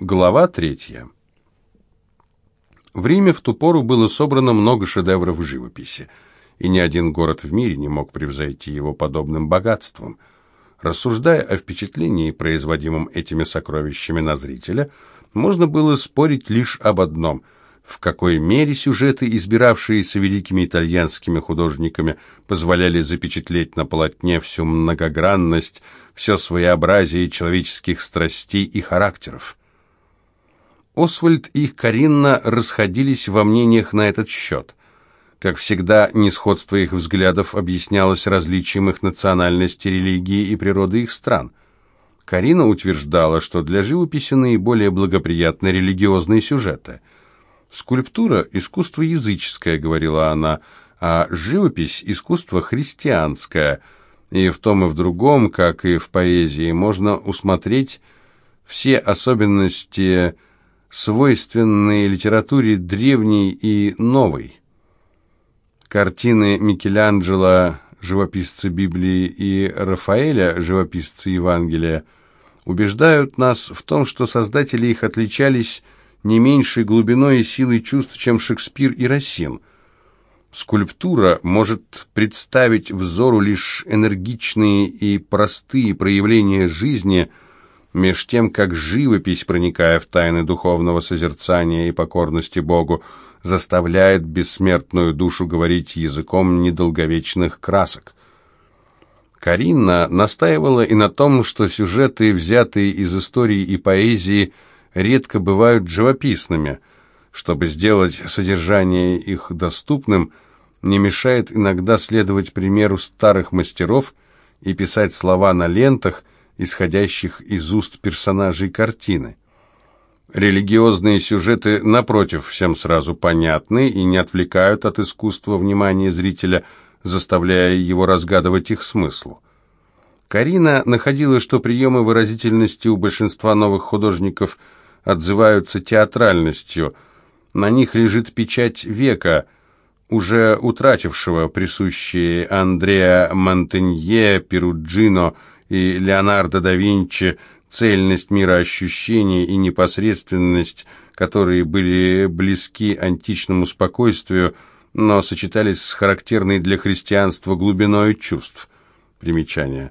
Глава третья. В Риме в ту пору было собрано много шедевров живописи, и ни один город в мире не мог превзойти его подобным богатством. Рассуждая о впечатлении, производимом этими сокровищами на зрителя, можно было спорить лишь об одном – в какой мере сюжеты, избиравшиеся великими итальянскими художниками, позволяли запечатлеть на полотне всю многогранность, все своеобразие человеческих страстей и характеров. Освальд и Каринна расходились во мнениях на этот счет. Как всегда, несходство их взглядов объяснялось различием их национальности, религии и природы их стран. Карина утверждала, что для живописи наиболее благоприятны религиозные сюжеты. «Скульптура – искусство языческое», – говорила она, – «а живопись – искусство христианское». И в том и в другом, как и в поэзии, можно усмотреть все особенности свойственные литературе древней и новой. Картины Микеланджело, живописца Библии, и Рафаэля, живописца Евангелия, убеждают нас в том, что создатели их отличались не меньшей глубиной и силой чувств, чем Шекспир и Рассин. Скульптура может представить взору лишь энергичные и простые проявления жизни – меж тем, как живопись, проникая в тайны духовного созерцания и покорности Богу, заставляет бессмертную душу говорить языком недолговечных красок. Карина настаивала и на том, что сюжеты, взятые из истории и поэзии, редко бывают живописными. Чтобы сделать содержание их доступным, не мешает иногда следовать примеру старых мастеров и писать слова на лентах – исходящих из уст персонажей картины. Религиозные сюжеты, напротив, всем сразу понятны и не отвлекают от искусства внимания зрителя, заставляя его разгадывать их смысл. Карина находила, что приемы выразительности у большинства новых художников отзываются театральностью. На них лежит печать века, уже утратившего присущие Андреа Монтенье, Перуджино и Леонардо да Винчи цельность мироощущения и непосредственность, которые были близки античному спокойствию, но сочетались с характерной для христианства глубиной чувств. Примечание.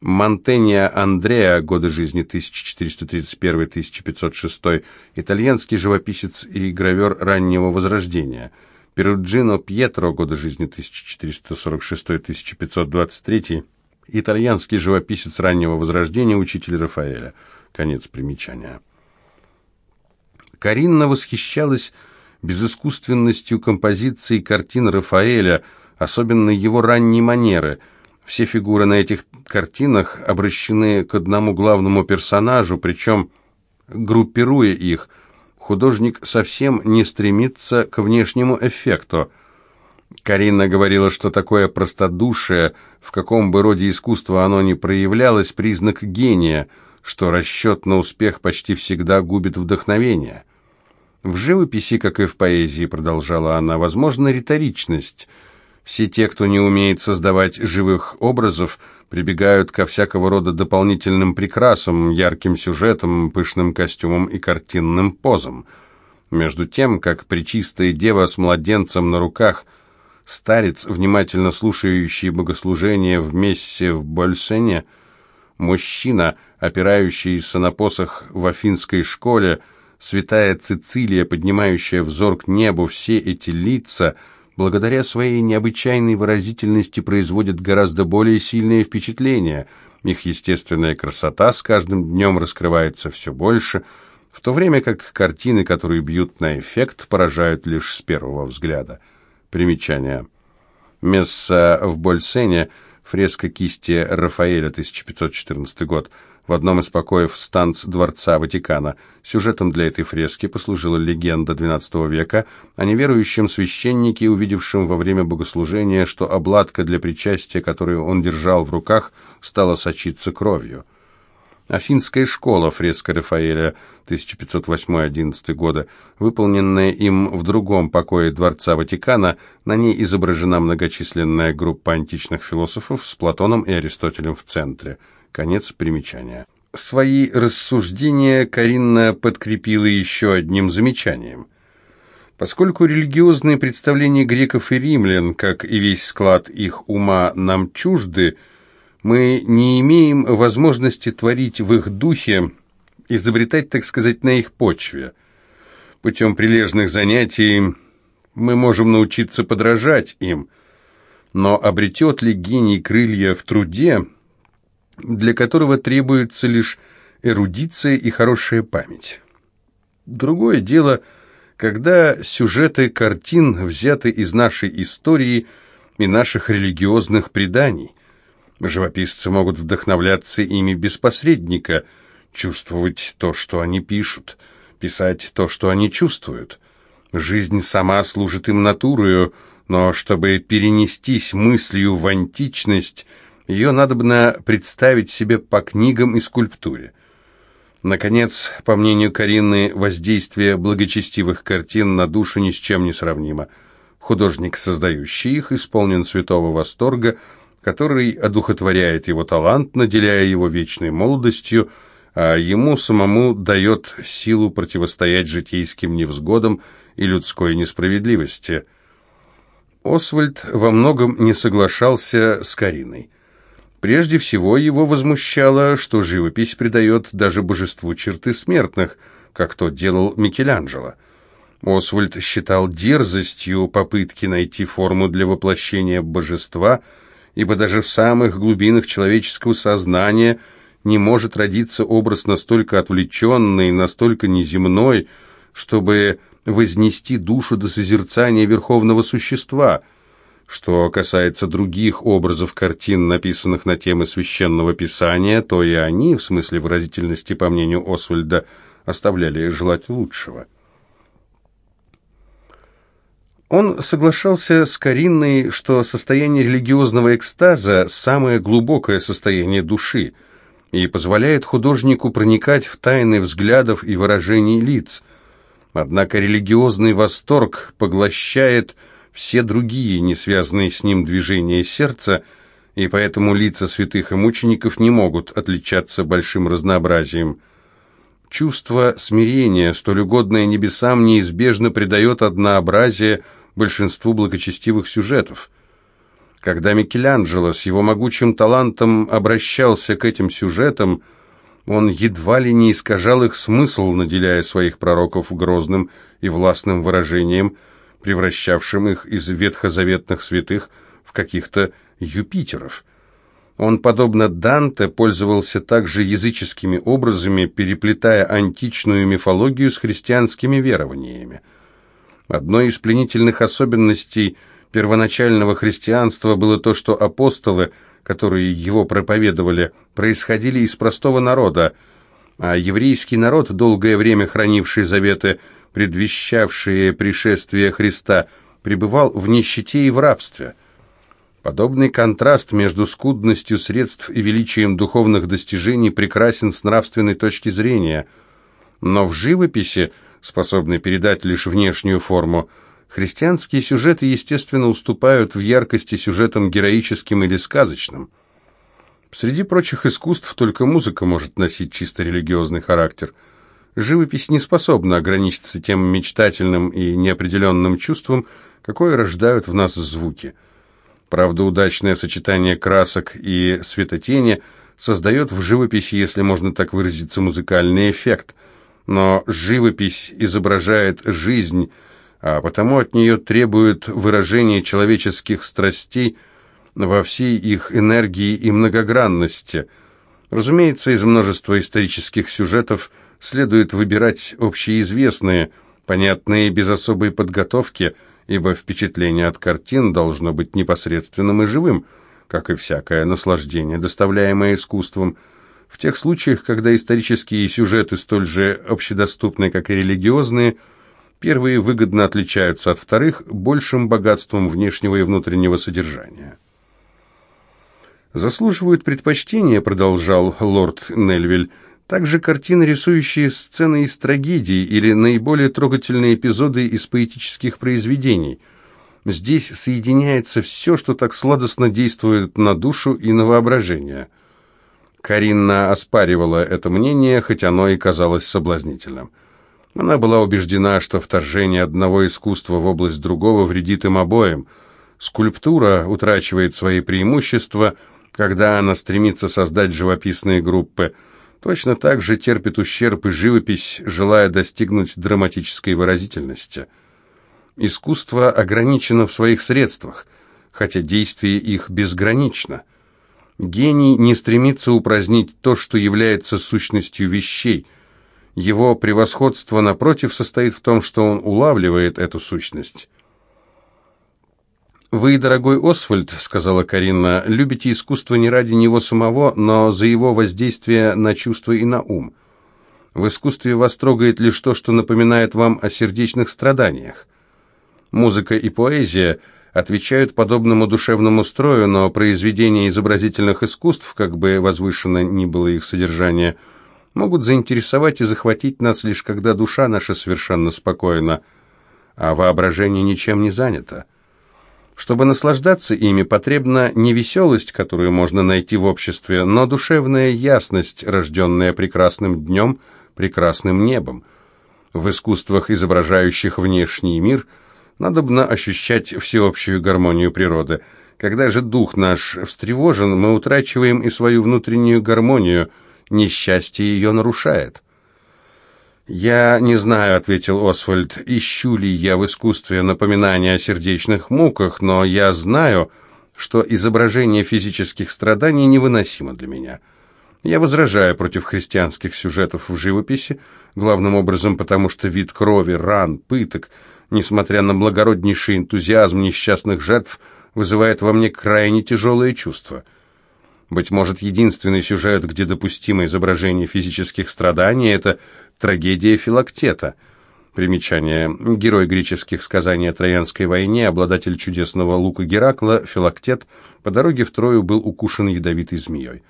Монтенья Андреа, годы жизни 1431-1506, итальянский живописец и гравер раннего Возрождения. Перуджино Пьетро, годы жизни 1446-1523, итальянский живописец раннего возрождения, учитель Рафаэля. Конец примечания. Каринна восхищалась безыскусственностью композиции картин Рафаэля, особенно его ранней манеры. Все фигуры на этих картинах обращены к одному главному персонажу, причем, группируя их, художник совсем не стремится к внешнему эффекту – Карина говорила, что такое простодушие, в каком бы роде искусства оно ни проявлялось, признак гения, что расчет на успех почти всегда губит вдохновение. В живописи, как и в поэзии, продолжала она, возможна риторичность. Все те, кто не умеет создавать живых образов, прибегают ко всякого рода дополнительным прикрасам, ярким сюжетам, пышным костюмам и картинным позам. Между тем, как причистая дева с младенцем на руках – старец, внимательно слушающий богослужение в мессе в Больсене, мужчина, опирающийся на посох в афинской школе, святая Цицилия, поднимающая взор к небу, все эти лица, благодаря своей необычайной выразительности, производят гораздо более сильное впечатление. Их естественная красота с каждым днем раскрывается все больше, в то время как картины, которые бьют на эффект, поражают лишь с первого взгляда. Примечание. Месса в Больсене, фреска кисти Рафаэля, 1514 год, в одном из покоев станц Дворца Ватикана. Сюжетом для этой фрески послужила легенда XII века о неверующем священнике, увидевшем во время богослужения, что обладка для причастия, которую он держал в руках, стала сочиться кровью. Афинская школа, фреска Рафаэля, 1508-11 года, выполненная им в другом покое Дворца Ватикана, на ней изображена многочисленная группа античных философов с Платоном и Аристотелем в центре. Конец примечания. Свои рассуждения Каринна подкрепила еще одним замечанием. Поскольку религиозные представления греков и римлян, как и весь склад их ума, нам чужды, мы не имеем возможности творить в их духе, изобретать, так сказать, на их почве. Путем прилежных занятий мы можем научиться подражать им, но обретет ли гений крылья в труде, для которого требуется лишь эрудиция и хорошая память? Другое дело, когда сюжеты картин взяты из нашей истории и наших религиозных преданий. Живописцы могут вдохновляться ими без посредника, чувствовать то, что они пишут, писать то, что они чувствуют. Жизнь сама служит им натурою, но чтобы перенестись мыслью в античность, ее надобно представить себе по книгам и скульптуре. Наконец, по мнению Карины, воздействие благочестивых картин на душу ни с чем не сравнимо. Художник, создающий их, исполнен святого восторга, который одухотворяет его талант, наделяя его вечной молодостью, а ему самому дает силу противостоять житейским невзгодам и людской несправедливости. Освальд во многом не соглашался с Кариной. Прежде всего его возмущало, что живопись придает даже божеству черты смертных, как то делал Микеланджело. Освальд считал дерзостью попытки найти форму для воплощения божества, ибо даже в самых глубинах человеческого сознания не может родиться образ настолько отвлеченный, настолько неземной, чтобы вознести душу до созерцания верховного существа – что касается других образов картин, написанных на темы священного писания, то и они, в смысле выразительности, по мнению Освальда, оставляли желать лучшего. Он соглашался с Каринной, что состояние религиозного экстаза – самое глубокое состояние души и позволяет художнику проникать в тайны взглядов и выражений лиц. Однако религиозный восторг поглощает – все другие, не связанные с ним движения сердца, и поэтому лица святых и мучеников не могут отличаться большим разнообразием. Чувство смирения, столь угодное небесам, неизбежно придает однообразие большинству благочестивых сюжетов. Когда Микеланджело с его могучим талантом обращался к этим сюжетам, он едва ли не искажал их смысл, наделяя своих пророков грозным и властным выражением – превращавшим их из ветхозаветных святых в каких-то Юпитеров. Он, подобно Данте, пользовался также языческими образами, переплетая античную мифологию с христианскими верованиями. Одной из пленительных особенностей первоначального христианства было то, что апостолы, которые его проповедовали, происходили из простого народа, а еврейский народ, долгое время хранивший заветы, предвещавшие пришествие Христа, пребывал в нищете и в рабстве. Подобный контраст между скудностью средств и величием духовных достижений прекрасен с нравственной точки зрения. Но в живописи, способной передать лишь внешнюю форму, христианские сюжеты, естественно, уступают в яркости сюжетам героическим или сказочным. Среди прочих искусств только музыка может носить чисто религиозный характер – Живопись не способна ограничиться тем мечтательным и неопределенным чувством, какое рождают в нас звуки. Правда, удачное сочетание красок и светотени создает в живописи, если можно так выразиться, музыкальный эффект. Но живопись изображает жизнь, а потому от нее требует выражения человеческих страстей во всей их энергии и многогранности. Разумеется, из множества исторических сюжетов – следует выбирать общеизвестные, понятные без особой подготовки, ибо впечатление от картин должно быть непосредственным и живым, как и всякое наслаждение, доставляемое искусством. В тех случаях, когда исторические сюжеты столь же общедоступны, как и религиозные, первые выгодно отличаются от вторых большим богатством внешнего и внутреннего содержания. «Заслуживают предпочтения», — продолжал лорд Нельвиль, — также картины, рисующие сцены из трагедий или наиболее трогательные эпизоды из поэтических произведений. Здесь соединяется все, что так сладостно действует на душу и на воображение. Каринна оспаривала это мнение, хоть оно и казалось соблазнительным. Она была убеждена, что вторжение одного искусства в область другого вредит им обоим. Скульптура утрачивает свои преимущества, когда она стремится создать живописные группы. Точно так же терпит ущерб и живопись, желая достигнуть драматической выразительности. Искусство ограничено в своих средствах, хотя действие их безгранично. Гений не стремится упразднить то, что является сущностью вещей – его превосходство, напротив, состоит в том, что он улавливает эту сущность. «Вы, дорогой Освальд, — сказала Карина, — любите искусство не ради него самого, но за его воздействие на чувства и на ум. В искусстве вас трогает лишь то, что напоминает вам о сердечных страданиях. Музыка и поэзия отвечают подобному душевному строю, но произведения изобразительных искусств, как бы возвышенно ни было их содержание, — могут заинтересовать и захватить нас лишь когда душа наша совершенно спокойна, а воображение ничем не занято. Чтобы наслаждаться ими, потребна не веселость, которую можно найти в обществе, но душевная ясность, рожденная прекрасным днем, прекрасным небом. В искусствах, изображающих внешний мир, надобно ощущать всеобщую гармонию природы. Когда же дух наш встревожен, мы утрачиваем и свою внутреннюю гармонию – несчастье ее нарушает. «Я не знаю», — ответил Освальд, — «ищу ли я в искусстве напоминания о сердечных муках, но я знаю, что изображение физических страданий невыносимо для меня. Я возражаю против христианских сюжетов в живописи, главным образом потому, что вид крови, ран, пыток, несмотря на благороднейший энтузиазм несчастных жертв, вызывает во мне крайне тяжелые чувства». Быть может, единственный сюжет, где допустимо изображение физических страданий, это трагедия Филактета. Примечание. Герой греческих сказаний о Троянской войне, обладатель чудесного лука Геракла, Филактет, по дороге в Трою был укушен ядовитой змеей.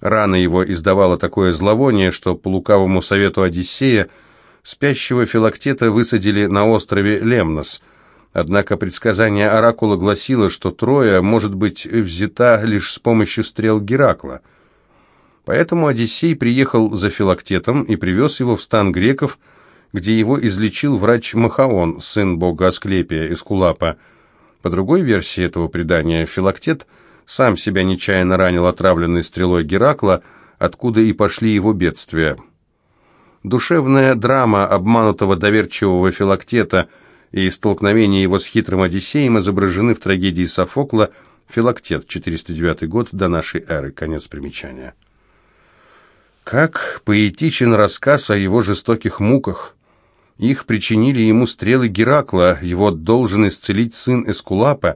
Рана его издавала такое зловоние, что по лукавому совету Одиссея спящего Филактета высадили на острове Лемнос – Однако предсказание Оракула гласило, что Троя может быть взята лишь с помощью стрел Геракла. Поэтому Одиссей приехал за Филактетом и привез его в стан греков, где его излечил врач Махаон, сын бога Асклепия из Кулапа. По другой версии этого предания, Филактет сам себя нечаянно ранил отравленной стрелой Геракла, откуда и пошли его бедствия. Душевная драма обманутого доверчивого Филактета – и столкновение его с хитрым Одиссеем изображены в трагедии Софокла «Филактет», 409 год до нашей эры. Конец примечания. Как поэтичен рассказ о его жестоких муках. Их причинили ему стрелы Геракла, его должен исцелить сын Эскулапа.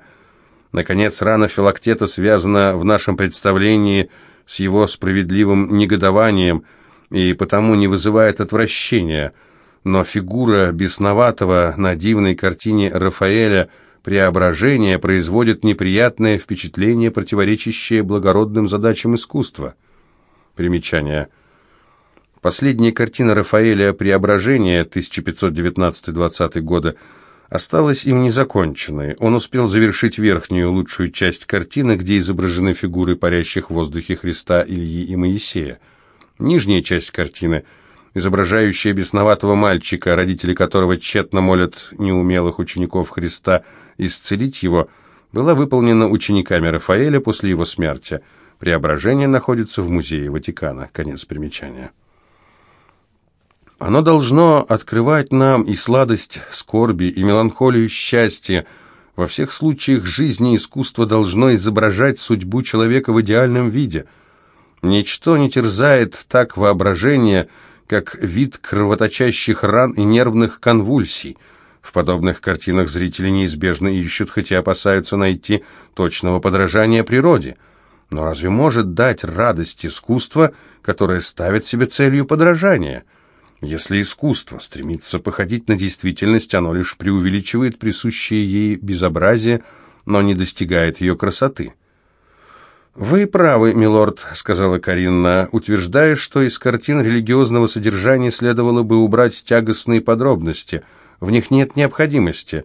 Наконец, рана Филактета связана в нашем представлении с его справедливым негодованием и потому не вызывает отвращения – но фигура бесноватого на дивной картине Рафаэля «Преображение» производит неприятное впечатление, противоречащее благородным задачам искусства. Примечание. Последняя картина Рафаэля «Преображение» 1519-20 года осталась им незаконченной. Он успел завершить верхнюю лучшую часть картины, где изображены фигуры парящих в воздухе Христа, Ильи и Моисея. Нижняя часть картины – изображающая бесноватого мальчика, родители которого тщетно молят неумелых учеников Христа исцелить его, была выполнена учениками Рафаэля после его смерти. Преображение находится в музее Ватикана. Конец примечания. Оно должно открывать нам и сладость скорби, и меланхолию счастья. Во всех случаях жизни искусство должно изображать судьбу человека в идеальном виде. Ничто не терзает так воображение, как вид кровоточащих ран и нервных конвульсий. В подобных картинах зрители неизбежно ищут, хотя опасаются найти точного подражания природе. Но разве может дать радость искусство, которое ставит себе целью подражания? Если искусство стремится походить на действительность, оно лишь преувеличивает присущее ей безобразие, но не достигает ее красоты. «Вы правы, милорд», — сказала Каринна, утверждая, что из картин религиозного содержания следовало бы убрать тягостные подробности. В них нет необходимости.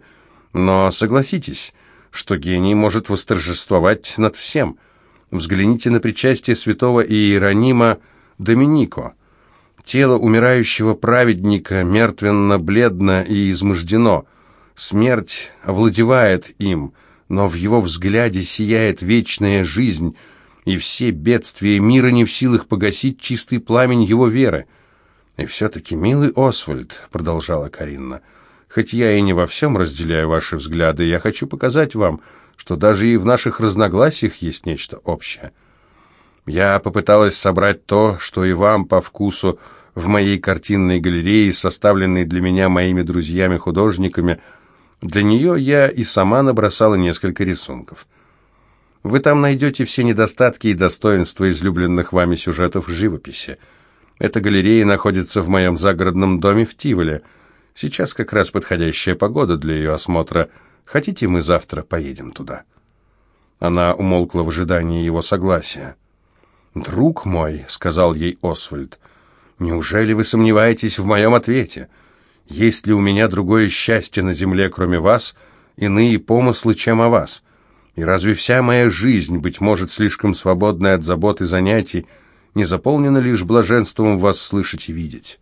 Но согласитесь, что гений может восторжествовать над всем. Взгляните на причастие святого Иеронима Доминико. Тело умирающего праведника мертвенно-бледно и измождено. Смерть овладевает им, но в его взгляде сияет вечная жизнь, и все бедствия мира не в силах погасить чистый пламень его веры. «И все-таки, милый Освальд», — продолжала Каринна, — «хоть я и не во всем разделяю ваши взгляды, я хочу показать вам, что даже и в наших разногласиях есть нечто общее. Я попыталась собрать то, что и вам по вкусу в моей картинной галерее, составленной для меня моими друзьями-художниками. Для нее я и сама набросала несколько рисунков. Вы там найдете все недостатки и достоинства излюбленных вами сюжетов живописи. Эта галерея находится в моем загородном доме в Тиволе. Сейчас как раз подходящая погода для ее осмотра – Хотите, мы завтра поедем туда?» Она умолкла в ожидании его согласия. «Друг мой», — сказал ей Освальд, — «неужели вы сомневаетесь в моем ответе? Есть ли у меня другое счастье на земле, кроме вас, иные помыслы, чем о вас? И разве вся моя жизнь, быть может, слишком свободная от забот и занятий, не заполнена лишь блаженством вас слышать и видеть?»